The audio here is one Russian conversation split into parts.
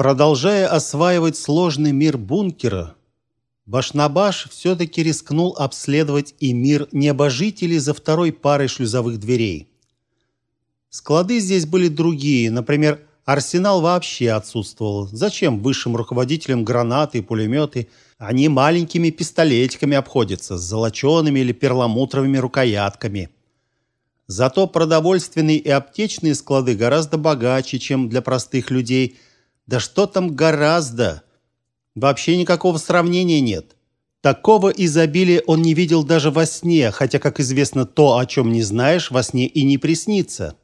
Продолжая осваивать сложный мир бункера, Башнабаш все-таки рискнул обследовать и мир небожителей за второй парой шлюзовых дверей. Склады здесь были другие, например, арсенал вообще отсутствовал. Зачем высшим руководителям гранаты и пулеметы? Они маленькими пистолетиками обходятся, с золочеными или перламутровыми рукоятками. Зато продовольственные и аптечные склады гораздо богаче, чем для простых людей. Да что там гораздо? Вообще никакого сравнения нет. Такого изобилия он не видел даже во сне, хотя, как известно, то, о чем не знаешь, во сне и не приснится.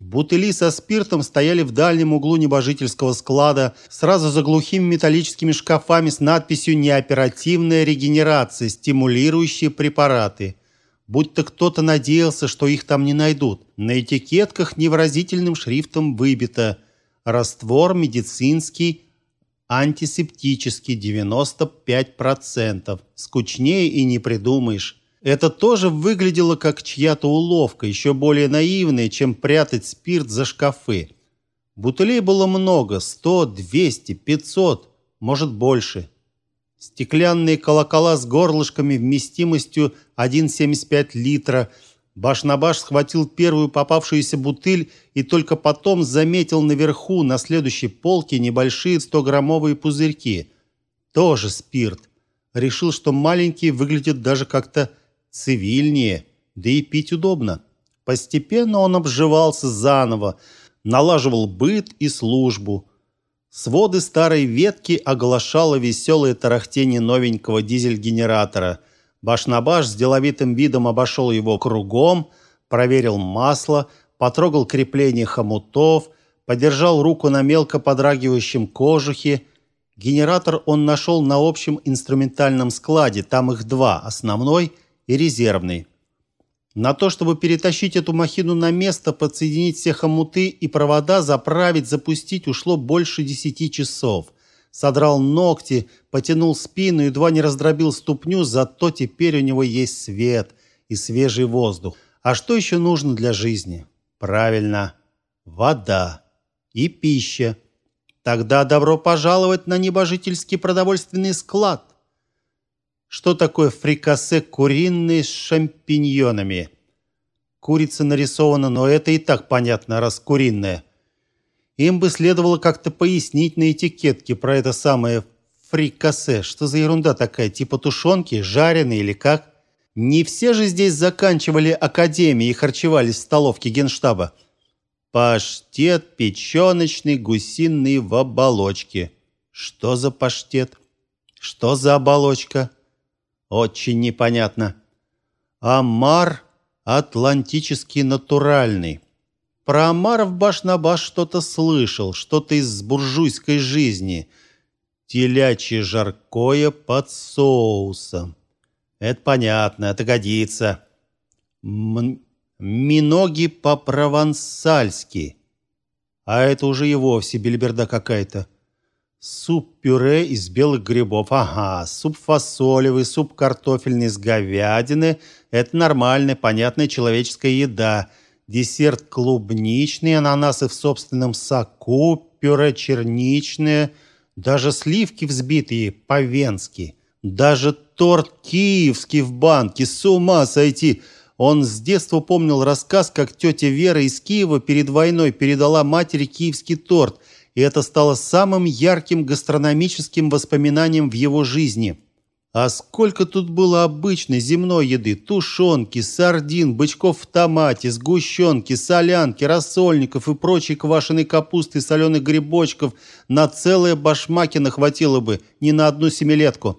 Бутыли со спиртом стояли в дальнем углу небожительского склада, сразу за глухими металлическими шкафами с надписью «Неоперативная регенерация. Стимулирующие препараты». Будто кто-то надеялся, что их там не найдут. На этикетках невыразительным шрифтом выбито «Раствор медицинский, антисептический 95%. Скучнее и не придумаешь. Это тоже выглядело как чья-то уловка, еще более наивная, чем прятать спирт за шкафы. Бутылей было много – 100, 200, 500, может больше. Стеклянные колокола с горлышками вместимостью 1,75 литра. Баш на баш схватил первую попавшуюся бутыль и только потом заметил наверху, на следующей полке, небольшие 100-граммовые пузырьки. Тоже спирт. Решил, что маленькие выглядят даже как-то цивильнее, да и пить удобно. Постепенно он обживался заново, налаживал быт и службу. Своды старой ветки оглашало веселое тарахтение новенького дизель-генератора. Баш на баш с деловитым видом обошел его кругом, проверил масло, потрогал крепление хомутов, подержал руку на мелко подрагивающем кожухе. Генератор он нашел на общем инструментальном складе, там их два, основной и резервный. На то, чтобы перетащить эту махину на место, подсоединить все хомуты и провода, заправить, запустить, ушло больше десяти часов. Содрал ногти, потянул спину, едва не раздробил ступню, зато теперь у него есть свет и свежий воздух. А что еще нужно для жизни? Правильно, вода и пища. Тогда добро пожаловать на небожительский продовольственный склад. Что такое фрикасе куриный с шампиньонами? Курица нарисована, но это и так понятно, раз куриная. Им бы следовало как-то пояснить на этикетке про это самое фрикасе. Что за ерунда такая, типа тушенки, жареные или как? Не все же здесь заканчивали академии и харчевались в столовке Генштаба. Паштет печёночный гусиный в оболочке. Что за паштет? Что за оболочка? Очень непонятно. Амар атлантический натуральный. Про омаров баш на баш что-то слышал, что-то из буржуйской жизни. Телячье жаркое под соусом. Это понятно, это годится. М миноги по-провансальски. А это уже и вовсе бельберда какая-то. Суп-пюре из белых грибов. Ага, суп фасолевый, суп картофельный с говядины. Это нормальная, понятная человеческая еда. Десерт клубничный, ананасы в собственном соку, пюре черничное, даже сливки взбитые по-венски. Даже торт киевский в банке. С ума сойти! Он с детства помнил рассказ, как тетя Вера из Киева перед войной передала матери киевский торт – и это стало самым ярким гастрономическим воспоминанием в его жизни. А сколько тут было обычной земной еды: тушенки, сардин, бычков в томате, сгущенки, солянки, рассольников и прочей квашеной капусты, соленых грибочков на целые башмаки хватило бы, не на одну семилетку.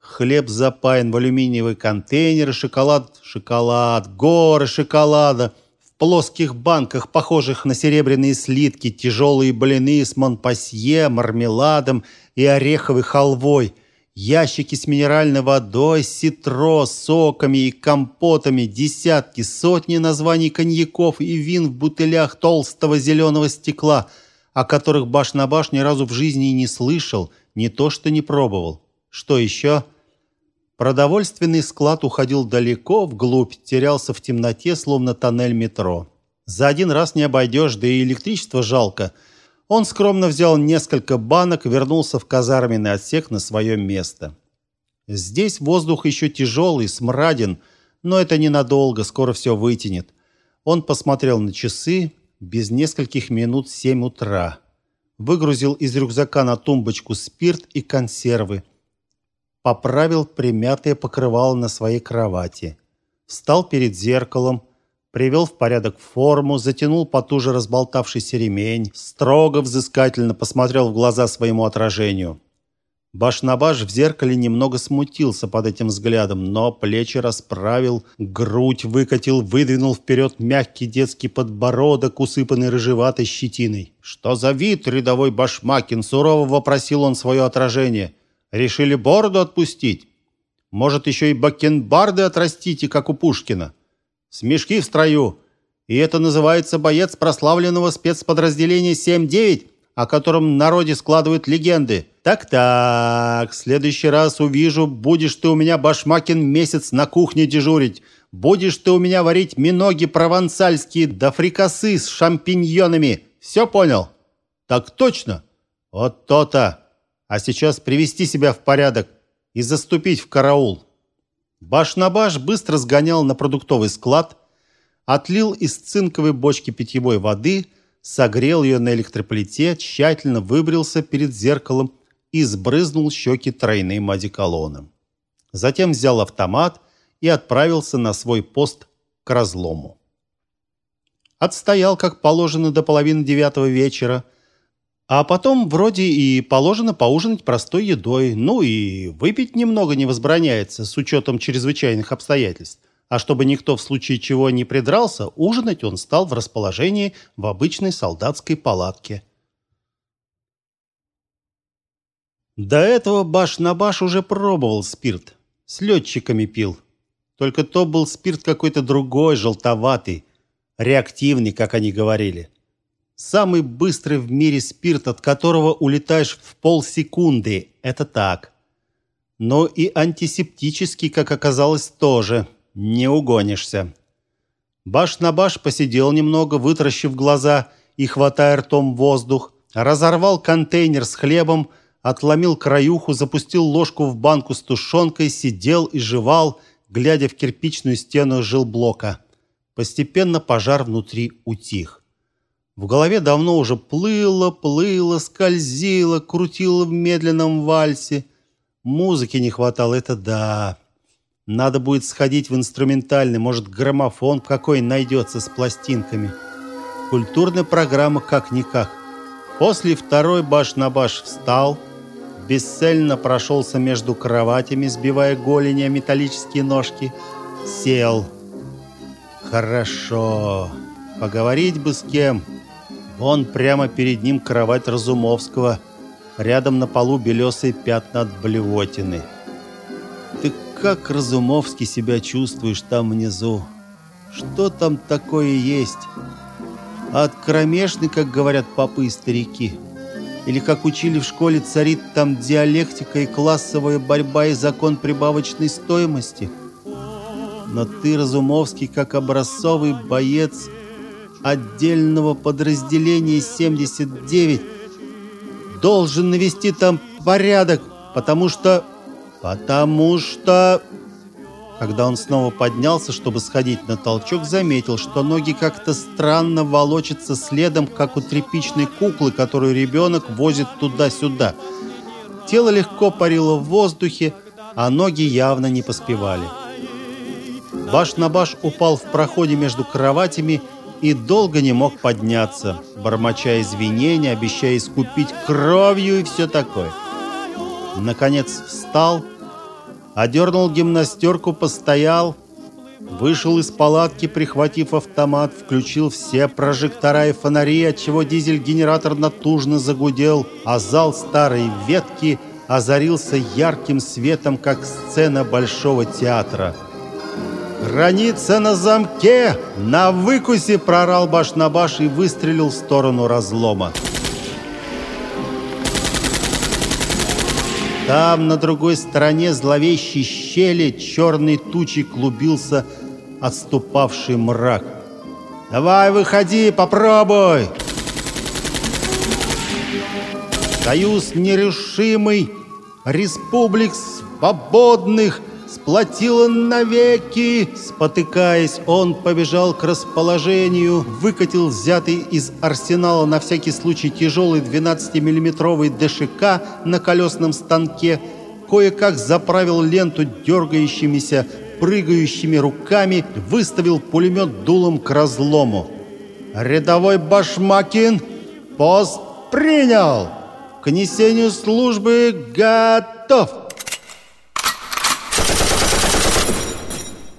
Хлеб запаян в алюминиевый контейнер, шоколад, шоколад, горы шоколада – плоских банках, похожих на серебряные слитки, тяжелые блины с монпасье, мармеладом и ореховой халвой, ящики с минеральной водой, ситро, соками и компотами, десятки, сотни названий коньяков и вин в бутылях толстого зеленого стекла, о которых баш на баш ни разу в жизни не слышал, не то что не пробовал. Что еще? — Продовольственный склад уходил далеко вглубь, терялся в темноте, словно тоннель метро. За один раз не обойдешь, да и электричество жалко. Он скромно взял несколько банок, вернулся в казарменный отсек на свое место. Здесь воздух еще тяжелый, смраден, но это ненадолго, скоро все вытянет. Он посмотрел на часы, без нескольких минут семь утра. Выгрузил из рюкзака на тумбочку спирт и консервы. Поправил примятое покрывало на своей кровати. Встал перед зеркалом, привел в порядок форму, затянул потуже разболтавшийся ремень, строго взыскательно посмотрел в глаза своему отражению. Баш-на-баш в зеркале немного смутился под этим взглядом, но плечи расправил, грудь выкатил, выдвинул вперед мягкий детский подбородок, усыпанный рыжеватой щетиной. «Что за вид, рядовой башмакин?» – сурово вопросил он свое отражение. «Решили бороду отпустить? Может, еще и бакенбарды отрастите, как у Пушкина?» Смешки в строю. И это называется боец прославленного спецподразделения 7-9, о котором в народе складывают легенды. Так-так, в следующий раз увижу, будешь ты у меня, башмакин, месяц на кухне дежурить. Будешь ты у меня варить миноги провансальские да фрикасы с шампиньонами. Все понял? Так точно. Вот то-то. А сейчас привести себя в порядок и заступить в караул. Баш на баш быстро сгонял на продуктовый склад, отлил из цинковой бочки питьевой воды, согрел ее на электроплите, тщательно выбрился перед зеркалом и сбрызнул щеки тройным одеколоном. Затем взял автомат и отправился на свой пост к разлому. Отстоял, как положено, до половины девятого вечера – а потом вроде и положено поужинать простой едой, ну и выпить немного не возбраняется с учетом чрезвычайных обстоятельств. А чтобы никто в случае чего не придрался, ужинать он стал в расположении в обычной солдатской палатке. До этого баш на баш уже пробовал спирт. С летчиками пил. Только то был спирт какой-то другой, желтоватый, реактивный, как они говорили. Самый быстрый в мире спирт, от которого улетаешь в полсекунды. Это так. Но и антисептический, как оказалось, тоже. Не угонишься. Баш на баш посидел немного, вытаращив глаза и хватая ртом воздух, разорвал контейнер с хлебом, отломил краюху, запустил ложку в банку с тушенкой, сидел и жевал, глядя в кирпичную стену жилблока. Постепенно пожар внутри утих. В голове давно уже плыло, плыло, скользило, крутило в медленном вальсе. Музыки не хватало, это да. Надо будет сходить в инструментальный, может, граммофон какой найдется с пластинками. Культурная программа как-никак. После второй баш на баш встал, бесцельно прошелся между кроватями, сбивая голени о металлические ножки. Сел. Хорошо. Поговорить бы с кем. Он прямо перед ним кровать Разумовского. Рядом на полу белесые пятна от блевотины. Ты как, Разумовский, себя чувствуешь там внизу? Что там такое есть? от кромешный, как говорят попы и старики? Или, как учили в школе, царит там диалектика и классовая борьба и закон прибавочной стоимости? Но ты, Разумовский, как образцовый боец – отдельного подразделения 79 должен навести там порядок, потому что... Потому что... Когда он снова поднялся, чтобы сходить на толчок, заметил, что ноги как-то странно волочатся следом, как у тряпичной куклы, которую ребенок возит туда-сюда. Тело легко парило в воздухе, а ноги явно не поспевали. Баш на баш упал в проходе между кроватями и долго не мог подняться, бормоча извинения, обещая искупить кровью и все такое. Наконец встал, одернул гимнастерку, постоял, вышел из палатки, прихватив автомат, включил все прожектора и фонари, отчего дизель-генератор натужно загудел, а зал старой ветки озарился ярким светом, как сцена Большого театра – «Граница на замке! На выкусе!» – прорал баш на баш и выстрелил в сторону разлома. Там, на другой стороне зловещей щели, черной тучей клубился отступавший мрак. «Давай, выходи, попробуй!» Союз нерешимый, республик свободных сплотила навеки. Спотыкаясь, он побежал к расположению, выкатил взятый из арсенала на всякий случай тяжелый 12-миллиметровый ДШК на колесном станке, кое-как заправил ленту дергающимися, прыгающими руками, выставил пулемет дулом к разлому. «Рядовой Башмакин! Пост принял! К несению службы готов!»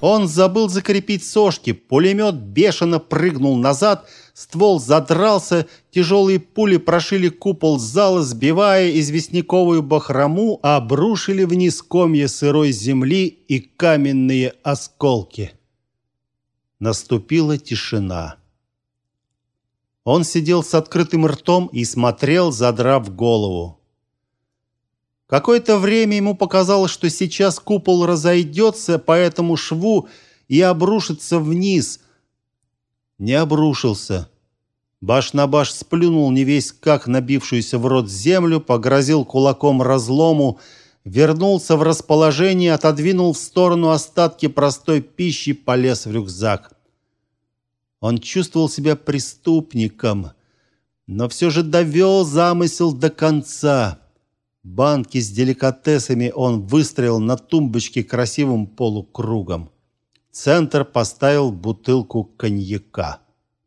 Он забыл закрепить сошки, пулемет бешено прыгнул назад, ствол задрался, тяжелые пули прошили купол зала, сбивая известняковую бахрому, обрушили вниз комья сырой земли и каменные осколки. Наступила тишина. Он сидел с открытым ртом и смотрел, задрав голову. Какое-то время ему показалось, что сейчас купол разойдется по этому шву и обрушится вниз. Не обрушился. Баш на баш сплюнул не весь как набившуюся в рот землю, погрозил кулаком разлому, вернулся в расположение, отодвинул в сторону остатки простой пищи, полез в рюкзак. Он чувствовал себя преступником, но все же довел замысел до конца. Банки с деликатесами он выстроил на тумбочке красивым полукругом. Центр поставил бутылку коньяка.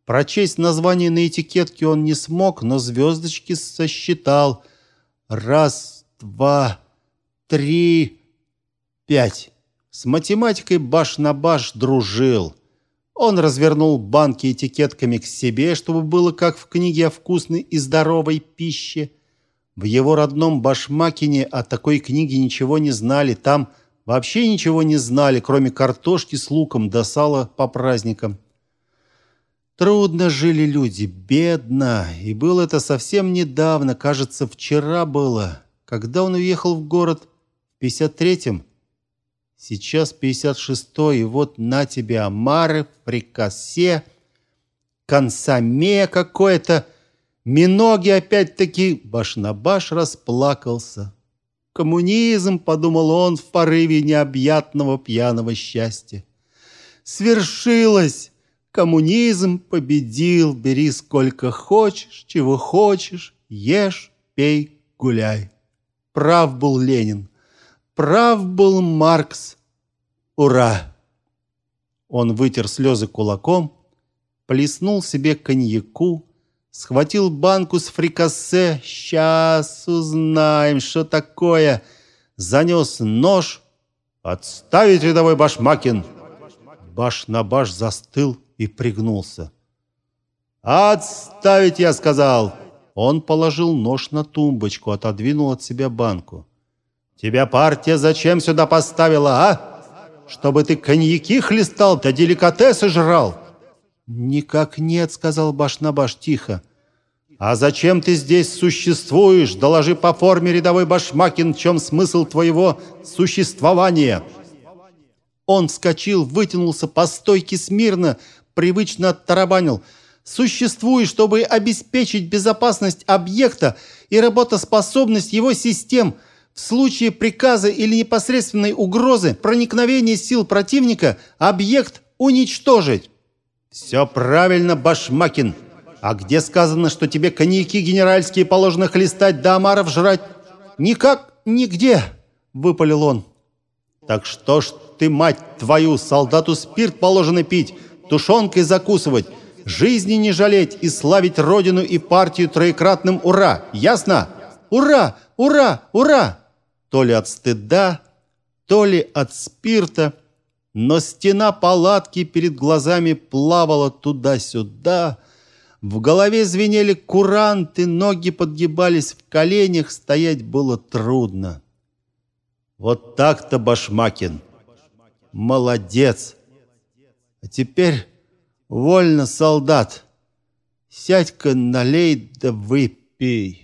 Прочесть название на этикетке он не смог, но звездочки сосчитал. Раз, два, три, пять. С математикой баш на баш дружил. Он развернул банки этикетками к себе, чтобы было как в книге о вкусной и здоровой пище – в его родном Башмакине о такой книге ничего не знали. Там вообще ничего не знали, кроме картошки с луком да сала по праздникам. Трудно жили люди, бедно. И было это совсем недавно, кажется, вчера было. Когда он уехал в город? В 53-м? Сейчас 56-й, и вот на тебе омары, прикосе, консоме какое-то. Миноги опять-таки баш на баш расплакался. Коммунизм, подумал он в порыве необъятного пьяного счастья. Свершилось! Коммунизм победил, бери сколько хочешь, чего хочешь, ешь, пей, гуляй. Прав был Ленин, прав был Маркс. Ура! Он вытер слезы кулаком, плеснул себе коньяку, Схватил банку с фрикасе. Сейчас узнаем, что такое. Занес нож. Отставить рядовой Башмакин. Баш на баш застыл и пригнулся. Отставить, я сказал. Он положил нож на тумбочку, отодвинул от себя банку. Тебя партия зачем сюда поставила, а? Чтобы ты коньяки хлестал, да деликатесы жрал. «Никак нет», — сказал баш на баш тихо. «А зачем ты здесь существуешь? Доложи по форме рядовой башмакин, в чем смысл твоего существования». Он вскочил, вытянулся по стойке смирно, привычно оттарабанил. «Существует, чтобы обеспечить безопасность объекта и работоспособность его систем в случае приказа или непосредственной угрозы проникновения сил противника объект уничтожить». «Все правильно, Башмакин. А где сказано, что тебе коньяки генеральские положено хлестать да омаров жрать?» «Никак, нигде», — выпалил он. «Так что ж ты, мать твою, солдату спирт положено пить, тушенкой закусывать, жизни не жалеть и славить родину и партию троекратным «Ура!» Ясно? «Ура! Ура! Ура!» То ли от стыда, то ли от спирта — но стена палатки перед глазами плавала туда-сюда. В голове звенели куранты, ноги подгибались в коленях, стоять было трудно. Вот так-то, Башмакин. Молодец. А теперь вольно, солдат. Сядь-ка, налей да выпей.